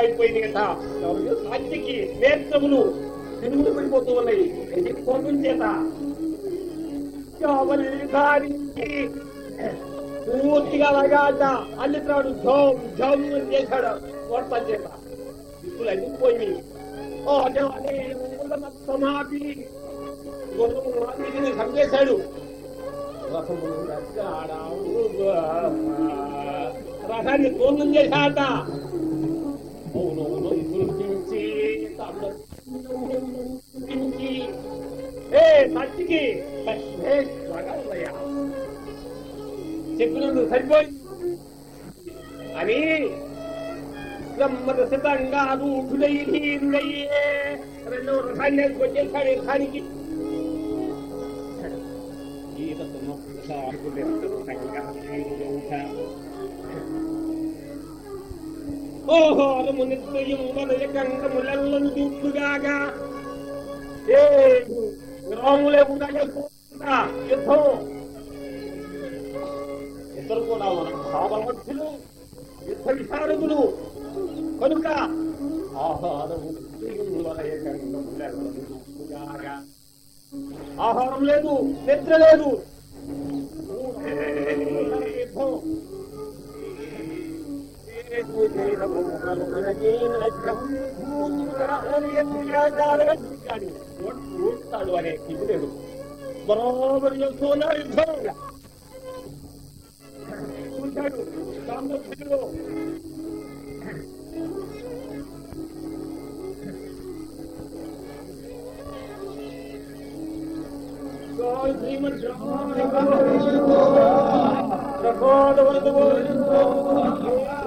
అయిపోయింది కదా సాధ్యకి నేత్రములు తిరుగుడు పడిపోతూ ఉన్నాయి. ఇది కోపం చేత పూర్తిగా అలాగాట. అల్లితాడు ఝోం ఝోం అని చేశాడు. వర్తం చేత ఇప్పుడు ఎందుకు ఓ సమాధి సంపేశాడు రసాన్ని పూర్ణం చేశాట అవునవును గుర్తించి గుర్తించి ఏ సచ్చికి సరిపోయి. అని బ్రహ్మరసితంగా రూఢుడై ధీరుడయ్యే రెండో రసాన్ని వచ్చేసాడు రసానికి ఓహో మునిత్రయం వలయ గంగములల్లను చూపుగాగా గ్రాములే ఉండగా యుద్ధం ఇద్దరు కూడా యుద్ధ విశారదులు కనుక ఆహారము వలయ ఆహారం లేదు నిద్ర లేదు. جي نبا مو گلا گني نايترا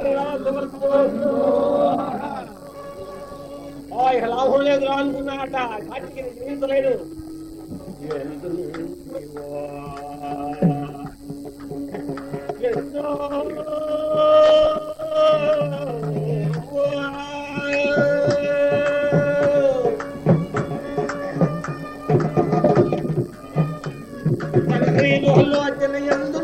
బరోబరి చేస్తున్నాడు యుద్ధం చూశాడు సామర్థ్యంలో లాభం లేదు అనుకున్నాట సాటికి జీవితలేదు హల్లో అచ్చన ఎందుని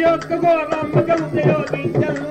యొక్క ఆది గౌ ఘోరమ్మకం ప్రయోగించను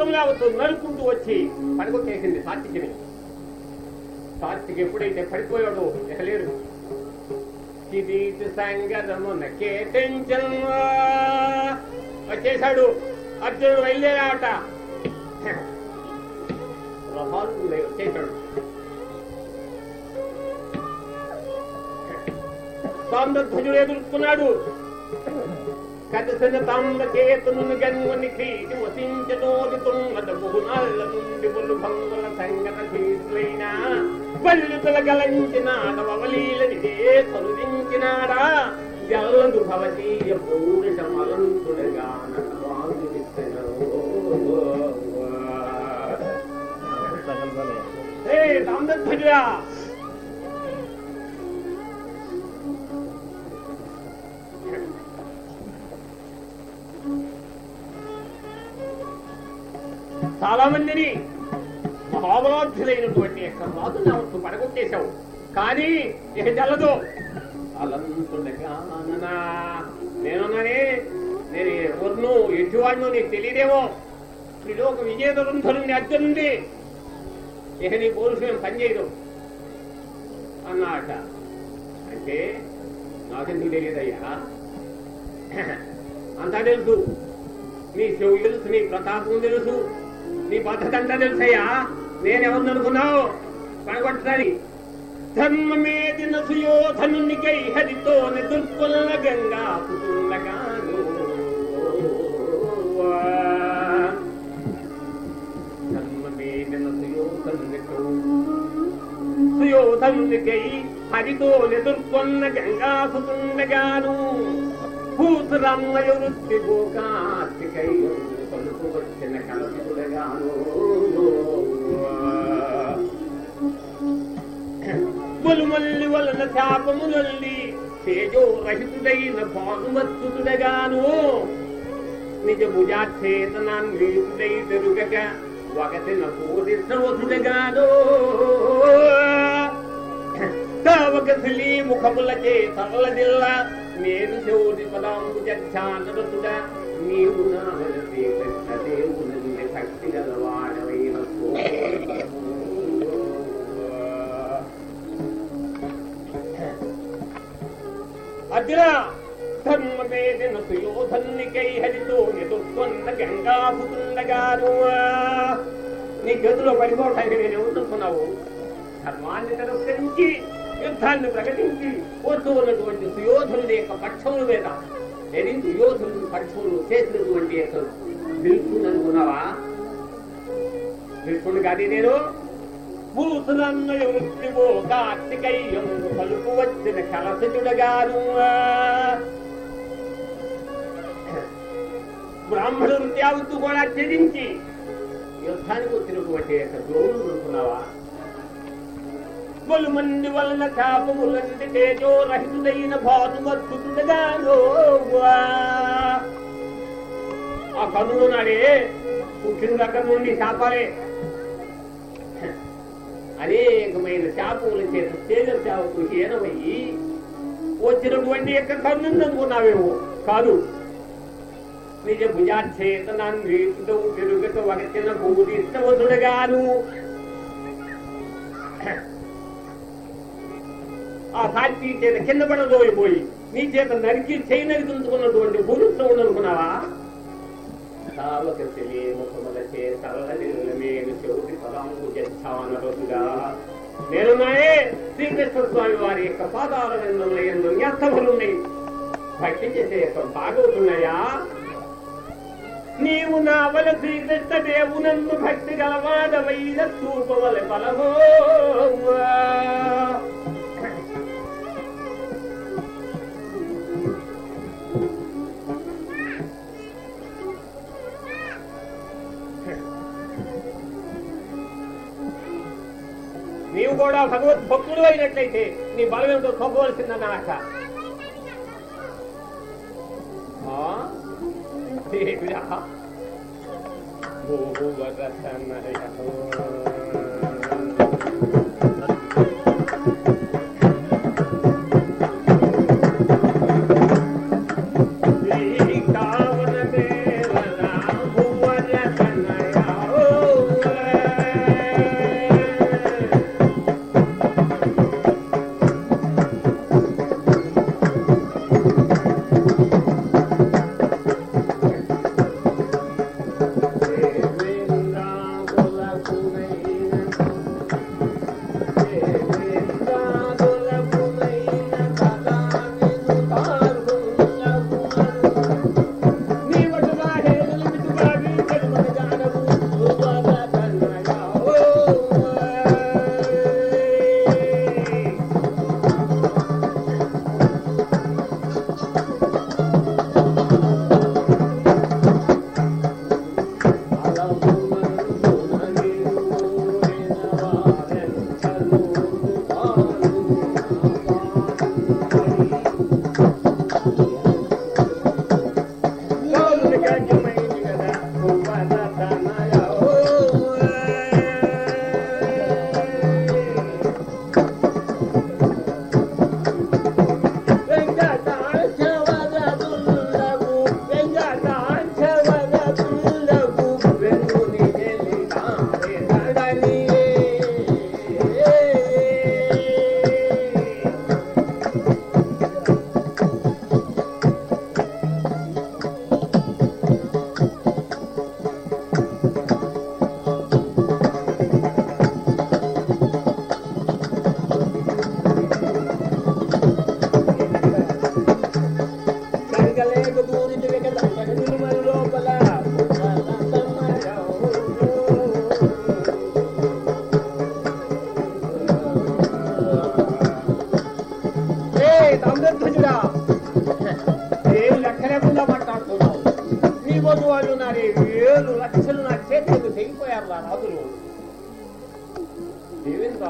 ప్రయోగించిన అస్త్రములావతో వచ్చి పడగొట్టేసింది సాత్వికిని. సాత్వికి ఎప్పుడైతే పడిపోయాడో ఇక లేరు కిరీటి సంగరమున కేటించను వచ్చేశాడు అర్జునుడు కదసిన తాంబకేతును వసించనోది తుంగద బహునాళ్ళ నుండి బొల్లు భంగుల సంగత తీర్లైన బల్లు తొలగలంచినాడ వవలీలనిదే తొలగించినాడా జల్లందు భవతీయ పౌరుష మలంతుడగా ఏ తాంబధ్వజుడా చాలా మందిని మహాబలాధ్యులైనటువంటి యొక్క రాజు అవత్తు పడగొట్టేశావు. కానీ ఇక చల్లదు అలంతుండగా నేనున్నానే నేను ఎవరిను ఎటువాడినో నీకు తెలియదేమో. త్రిలోక విజేతరుంధరుని అర్జునుంది. ఇక నీ పౌరుషం పనిచేయదు. అన్నాట. అంటే నాకెందుకు తెలియదయ్యా? అంతా తెలుసు. నీ చెవు తెలుసు నీ ప్రతాపం తెలుసు. నీ పద్ధతి అంతా తెలుసయ్యా. నేనెవరిని అనుకున్నావు పడగొట్టడానికి ధర్మమేదిన సుయోధనునికై హరితో దుర్కొల్ల గంగా పుతుండగాను ధర్మమేదిన సుయోధనునికో సుయోధనునికై హరితో నిదుర్కొన్న గంగా సుతుండగాను భూతరమ్మయ వృత్తి గోకార్తికై పలుకు వచ్చిన కలసుడగాను బొలుమల్లి వలన శాపములల్లి తేజో రహితుడైన భానుమత్తుడగాను నిజ భుజాచ్ఛేతనాన్వేతుడై తిరుగక వగతిన పూరిశ్రవసుడగాను తావకసిలి ముఖములచే తరలదిల్ల నేను శౌరి పదాంబు జధ్యానరతుడ నీవు నా వెలసే శక్తి గలవాడవైన అర్జున! ధర్మవేదిన సుయోధన్నికై హరితో ఎదుర్కొన్న గంగాభుతుండగాను. నీ గదిలో పడిపోవటానికి నేను ఏమనుకున్నావు ధర్మాన్ని తిరస్కరించి యుద్ధాన్ని ప్రకటించి వస్తూ ఉన్నటువంటి సుయోధనుడి యొక్క పక్షముల మీద ధరించి యోధులు పక్షములు చేసినటువంటి యొక్క నిలుపుని అనుకున్నావా నిలుపుని కాదు నేను. భూతులన్నయ వృత్తివో కార్తికయ్యం పలుకు వచ్చిన కలసచుడగాను బ్రాహ్మణ త్యాగుతూ కూడా త్యజించి యుద్ధానికి వచ్చినటువంటి యొక్క ద్రోణుడు అనుకున్నావా? మంది వలన కాపములంటి తేజో రహితుడైన భానుమద్భుతుడగాను ఆ కనుడు నాడే పుట్టిన దగ్గర నుండి శాపాలే అనేకమైన శాపముల చేత తేజ శాపకు హీనమయ్యి వచ్చినటువంటి యొక్క కన్నుంది అనుకున్నావేమో కాదు నిజ భుజాచ్చేతనాన్వేతుడవు తిరుగత వగచిన భూరిష్టవసుడగాను ఆ సాక్షి చేత కింద పడదోయిపోయి నీ చేత నరికి చేయి నరికించుకున్నటువంటి ఉంచుకున్నటువంటి భూరిష్టం అనుకున్నావా? సావకసిలి ముఖములచే నేనున్నాయే శ్రీకృష్ణ స్వామి వారి యొక్క పాదాల విందుల ఎందు న్యస్తములున్నాయి భక్తి చేసే యొక్క బాగవుతున్నాయా నీవు నా వల శ్రీకృష్ణ దేవునందు భక్తి గలవాదవైన చూపవల బలహో కూడా భగవత్ భక్తుడు అయినట్లయితే నీ బలం ఏమిటో చూపవలసిందన్నమాట ఆ? దేవుడా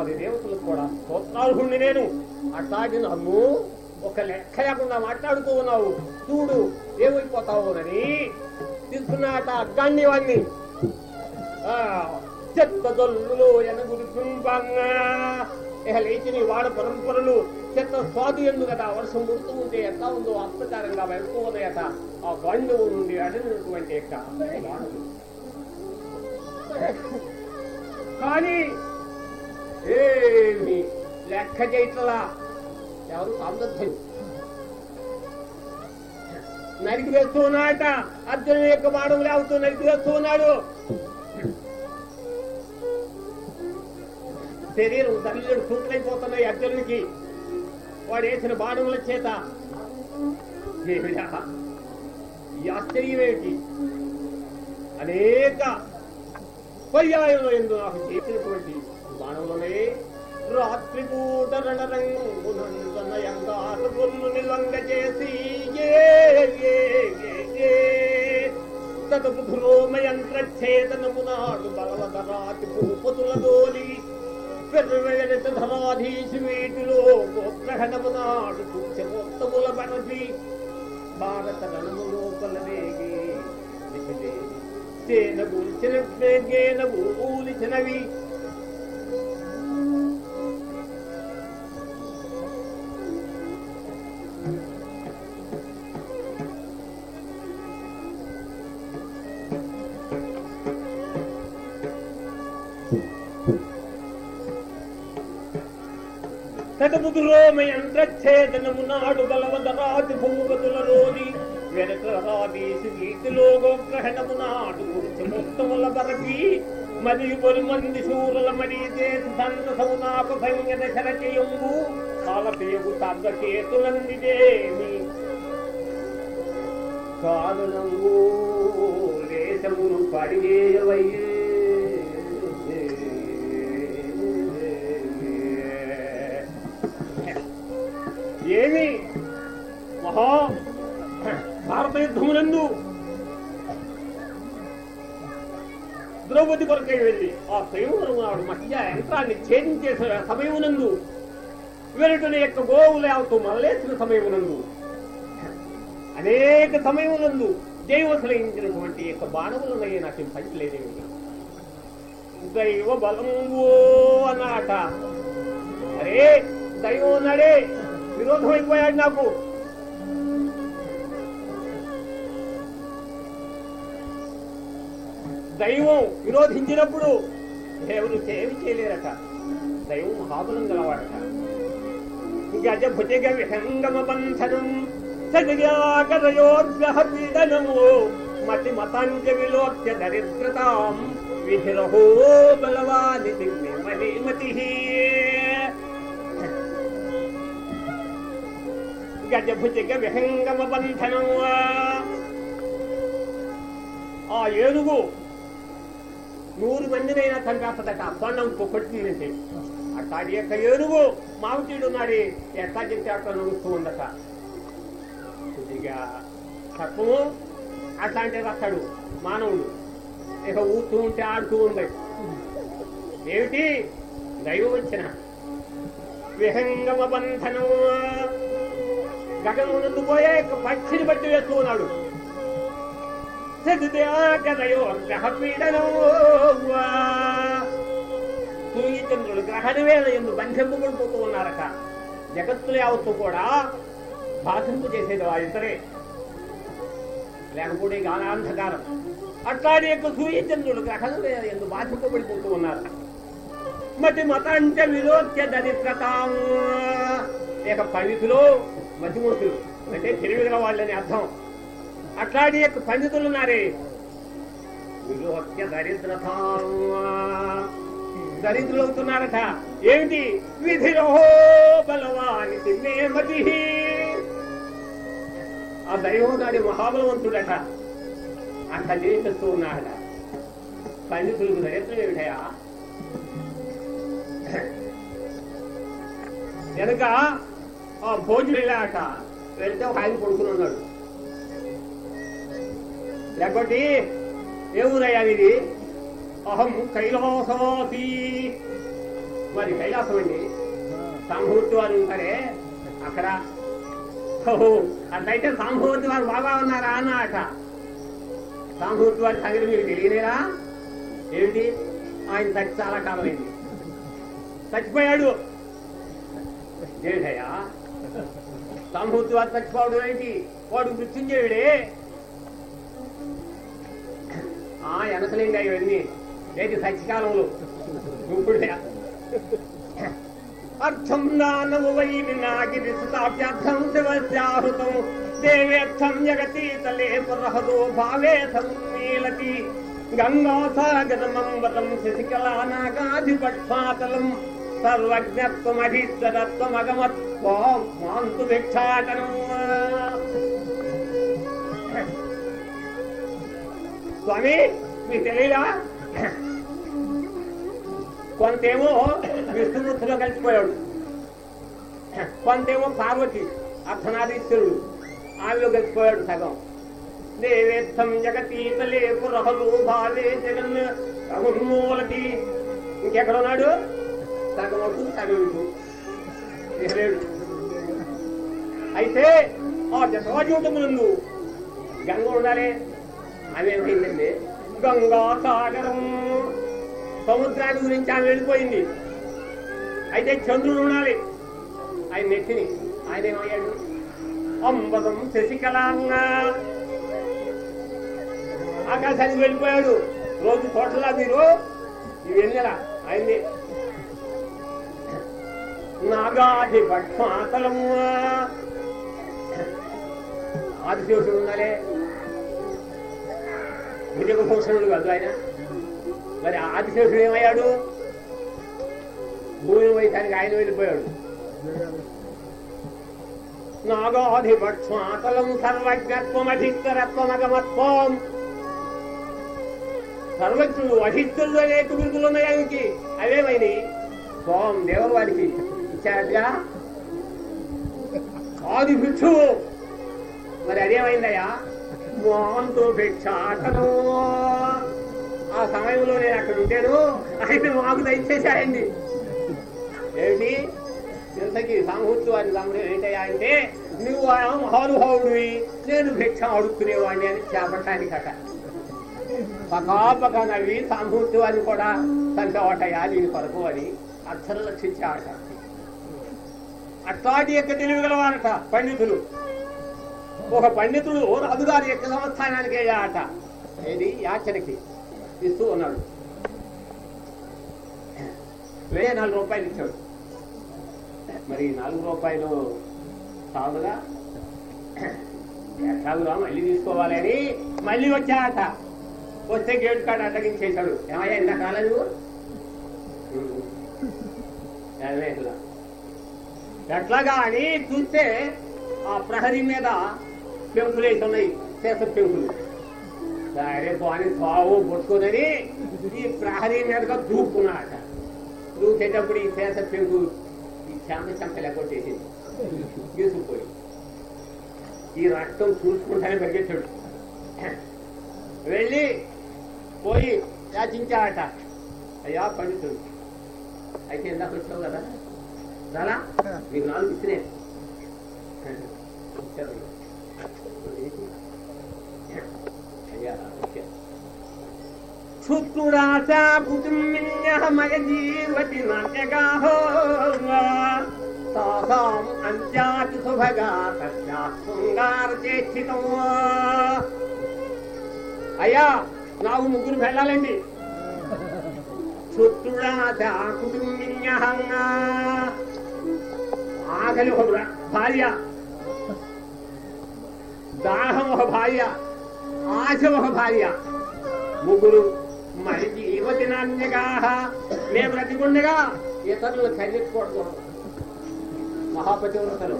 దేవేంద్రాది దేవతలకు కూడా స్తోత్రార్హుణ్ణి నేను. అట్లాగే నన్ను ఒక లెక్క లేకుండా మాట్లాడుతూ ఉన్నావు. చూడు ఏమైపోతావునని తీసుకున్నాట అగ్గాన్ని వాణ్ణి. ఆ, చెత్త దొల్లులు ఎనగురు ఇక లేచి వాడ పరంపరలు చెత్త స్వాతి ఎందు కదా వర్షం ముడుతూ ఉంటే ఎట్లా ఉందో అప్రచారంగా వెళ్తూ ఉన్నాయట ఆ బండు నుండి అడిగినటువంటి యొక్క కానీ ఏమి లెక్క చేయట్లా? ఎవరు అందర్థం నరికి వేస్తూ ఉన్నాడట అర్జునుడి యొక్క బాణం లేవుతూ నరికి వేస్తూ ఉన్నాడు శరీరం తల్లిడు సూట్లైపోతున్నాయి అర్జునుడికి వాడు వేసిన బాణముల చేత. ఈ ఆశ్చర్యం ఏమిటి? అనేక పర్యాయంలో ఎందు నాకు చేసినటువంటి బాణములనే రాత్రిపూట పూట నిలంగ నిల్వంగ చేసి తదుపురోమయంత్రఛేదనమునాడు బలవదరాతి భూపతుల దోలి పెర్రవెడత ధరాధీశి వీటిలో గోగ్రహణమునాడు కూర్చమోత్తముల పరసి భారత రణము లోపల రేగి తేన కూల్చిన గేన ఊలిచినవి. తటముదులోమయంత్రఛేదనము నాడు బలవదరాతి భూపతుల రోది వెనకరాదీసి వీటిలో గోగ్రహణము నాడు బరపి మరియు పొలి మంది శూరుల చేసి సంగత శరచయంబు కాలపేగు కారణము దేశమును పడివేయవయ్యే మహా భారత యుద్ధమునందు ద్రౌపది కొరకై వెళ్ళి ఆ స్వయంవరం ఆవిడ మధ్య యంత్రాన్ని ఛేదించేసిన సమయమునందు వెలుటల యొక్క గోవులు మరలేసిన సమయమునందు అనేక సమయములందు దైవసలయించినటువంటి యొక్క బాణములున్నాయి నాకు పంచలేదేమి దైవ బలము అన్నాట. అరే దైవం నడే విరోధం అయిపోయాడు నాకు. దైవం విరోధించినప్పుడు దేవుడు ఏమి చేయలేరట. దైవం మహాబలం గలవాడట. గజ భుజగ విహంగమ బంధనం సగయాకరయోర్గ్రహ పీడనము మతి మతాంజ విలోక్య దరిద్రతాం విధిరహో బలవాని దివ్యమలి మతి. గజ భుజగ విహంగమ బంధనం ఆ ఏనుగు నూరు మందినైనా చంపేస్తుందట కొండం కొట్టిందంటే అట్టాడి యొక్క ఏనుగు మామిటీడు ఉన్నాడు ఎట్లా చెప్తే అట్లా నడుస్తూ ఉందట. కొద్దిగా సత్వము అట్లాంటిది వస్తాడు మానవుడు. ఇక ఊతూ ఉంటే ఆడుతూ ఉంది ఏమిటి? దైవం వచ్చిన విహంగమ బంధనం గగనమునందు పోయే పక్షిని బట్టి వేస్తూ ఉన్నాడు. సూర్యచంద్రుడు గ్రహణ వేళ ఎందు బంధింపబడిపోతూ ఉన్నారట. జగత్తులు యావత్తు కూడా బాధింపు చేసేది వారిద్దరే. లేకపోతే గానాంధకారం అట్లాంటి యొక్క సూర్యచంద్రుడు గ్రహణ వేళ ఎందు బాధింపబడిపోతూ ఉన్నారు. మతి మతాంచ విలోక్య దరిద్రతాం. లేక పండితులు మతిమూర్తులు. అంటే తెలివి గల వాళ్ళని అర్థం. అట్లాంటి యొక్క పండితులు ఉన్నారే దరిద్రత. దరిద్రులు అవుతున్నారట ఏమిటి? విధిలో బలవాని తిన్నే మతి. ఆ దైవం నాడి మహాబలవంతుడట. అట్లా చేసేస్తూ ఉన్నాడట. పండితులకు దరిద్రం ఏమిటయా? వెనుక ఆ భోజనం వెళ్ళాట వెళ్తే ఒక ఆయన కొడుకుని ఉన్నాడు. లేకపోతే ఏ ఊరయ్యా ఇది అహం కైలాసవాసి. మరి కైలాసం అండి? సాంభూర్తి వారు ఉంటారే? అక్కడ? అట్లయితే సాంభూర్తి వారు బాగా ఉన్నారా అన్నట సాంభూర్తి వారి సంగతి మీరు తెలియలేరా ఏమిటి? ఆయన చచ్చి చాలా కాలమైంది. చచ్చిపోయాడు. ఏంటయ్యా సాంభూర్తి వారు చచ్చిపోవడం ఏంటి? వాడు మృత్యుంజయుడే. ఆ వెనకలేండి ఇవన్నీ ఏంటి సత్యకాలంలో ఇప్పుడు అర్థం దానవు వై వినాగిరి సుతాభ్యర్థం శివస్యాహృతం దేవేర్థం జగతీతలే పురహదో భావేథం నీలతి. గంగాసాగరమంబరం శశికళానాగాధిపట్పాతలం. సర్వజ్ఞత్వమధీశ్వరత్వమగమత్వాం మాంతు భిక్షాటనం స్వామి మీకు తెలియదా? కొంతేమో విష్ణుమూర్తిలో కలిసిపోయాడు. కొంతేమో పార్వతి అర్ధనారీశ్వరుడు ఆమెలో కలిసిపోయాడు సగం. దేవేత్తం జగతీతలే పురహలు బాలే జగన్ రఘుమూలతి. ఇంకెక్కడున్నాడు సగం అటు సగం ఇటు అయితే ఆ దశవాజూటమునందు గంగ ఉండాలి. ఆమె ఏమైందండి గంగా సాగరం సముద్రాన్ని గురించి ఆమె వెళ్ళిపోయింది. అయితే చంద్రుడు ఉండాలి. ఆయన నెత్తిని ఆయన ఏమయ్యాడు అంబదం అన్న ఆకాశానికి వెళ్ళిపోయాడు. రోజు తోటలా మీరు? ఇవి వెళ్ళరా ఆయన్ని. నాగాది పట్మాతలము ఆదిశేషుడు ఉండాలి. భుజగభూషణుడు కాదు ఆయన. మరి ఆదిశేషుడు ఏమయ్యాడు? భూమి వైశానికి ఆయన వెళ్ళిపోయాడు. నాగాధిపక్షాతలం సర్వజ్ఞత్వమధిత్తరత్వమగమత్వం సర్వజ్ఞుడు అధిత్తులు అనేక బిరుదులు ఉన్నాయి ఆయనకి. అవేమైనవి స్వాం దేవుడు వారికి ఇచ్చారట్గా ఆది భిక్షువు మరి అదేమైందయ్యా? మోహంతో భిక్షాటను. ఆ సమయంలో నేను అక్కడ ఉండేను ఆయన మాకు దయచేశాయండి. ఏమిటి? ఇంతకీ సాంహూర్తి వారి సమయం ఏంటయ్యా అంటే నువ్వు మహానుభావుడివి. నేను భిక్ష అడుగుతునేవాడిని అని చేపట్టానికి అట పకాపక నవ్వి సాంహూర్తి వారిని కూడా చంపేవాటయ్యా దీని కొరకు అని అక్షరం ఆట అట్లాంటి యొక్క తెలివి గలవారట పండితులు. ఒక పండితుడు రాజుగారి యొక్క సంస్థానానికి వెళ్ళాడట. ఏది? యాచనకి. ఇస్తూ ఉన్నాడు. వెయ్యి నాలుగు రూపాయలు ఇచ్చాడు. మరి నాలుగు రూపాయలు చాలుగా ఎట్లాగురా మళ్ళీ తీసుకోవాలని మళ్ళీ వచ్చాట వస్తే గేట్ కార్డు అడ్డగించేశాడు. ఏమయ్యా ఇంత కాలేదు? ఇట్లా ఎట్లాగా అని చూస్తే ఆ ప్రహరీ మీద పెంకులు వేసి ఉన్నాయి చేస పెంకులు. సరే పోని సావు పట్టుకుని ఈ ప్రహరీ మీదగా దూకున్నాడట దూకేటప్పుడు ఈ చేస పెంకు ఈ చెంప చెంప లేకొట్టేసింది తీసుకుపోయి. ఈ రక్తం చూసుకుంటానే పరిగెత్తాడు. వెళ్ళి పోయి యాచించాడట అయ్యా పండితుడు. అయితే ఇందాక వచ్చావు కదా? రాలా మీకు నాలుగు ఇచ్చినే ఇచ్చారు. అయ్యా ఓకే క్షుత్రురాశా కుటుంబిన్యహమయ జీవతి నాట్యగాహో. తాసాం అంత్యాతి సుభగా తస్యా శృంగార చేష్టితం అయ్యా నాకు ముగ్గురు వెళ్ళాలండి. క్షుత్రురాశా కుటుంబిన్యహంగా ఆకలి ఒక భా- భార్య. దాహం ఒక భార్య ఆశ ఒక భార్య. ముగ్గురు మరి యువతి నాణ్యగా మేము బ్రతికుండగా ఇతరులు ఖండించకూడదు మహాపతివ్రతలు.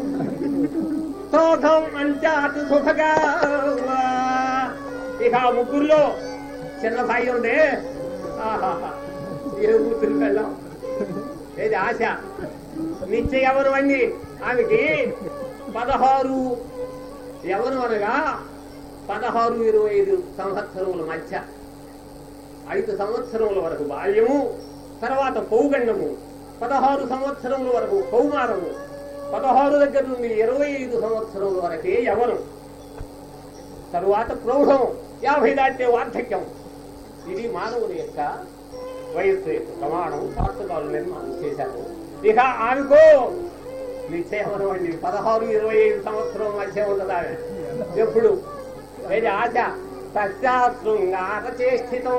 క్రోధం అంటే అటు సుఖగా ఇక ఆ ముగ్గురులో చిన్న భార్య ఉండే ఏ కూతురు వెళ్ళాం ఏది ఆశ? నిత్య ఎవరు అండి ఆమెకి పదహారు ఎవరు అనగా పదహారు ఇరవై ఐదు సంవత్సరముల మధ్య. ఐదు సంవత్సరముల వరకు బాల్యము తర్వాత పౌగండము పదహారు సంవత్సరముల వరకు కౌమారము పదహారు దగ్గర నుండి ఇరవై ఐదు సంవత్సరముల వరకే ఎవరు తరువాత ప్రౌఢం యాభై దాటే వార్ధక్యం. ఇది మానవుని యొక్క వయస్సు యొక్క ప్రమాణం శాస్త్రకాలు నిర్మాణం చేశారు. ఇక ఆమెకు నిశ్చయం అండి పదహారు ఇరవై ఐదు సంవత్సరం మధ్య ఉండదు ఆమె ఎప్పుడు? వేరే ఆశ. సత్యా శృంగార చేష్టితం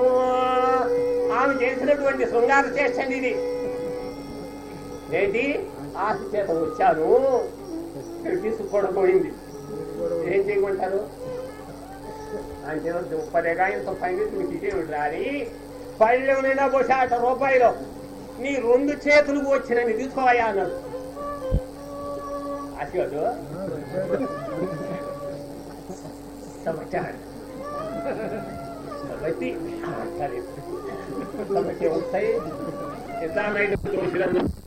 ఆమె చేసినటువంటి శృంగార చేష్టండి ఇది. ఏంటి? ఆశ చేత వచ్చాను. ఇక్కడ ఏం చేయమంటారు? అంటే ముప్పదేగా ఇంత పైన మీకు ఇదేమిటి రాని పళ్ళెం నిండా ఆట రూపాయలు. నీ రెండు చేతులకు వచ్చినవి తీసుకోవయా అన్నాడు 아껴 줘. સમચાર સમજતી આ કરે તમે કેવું થઈ એટલા માટે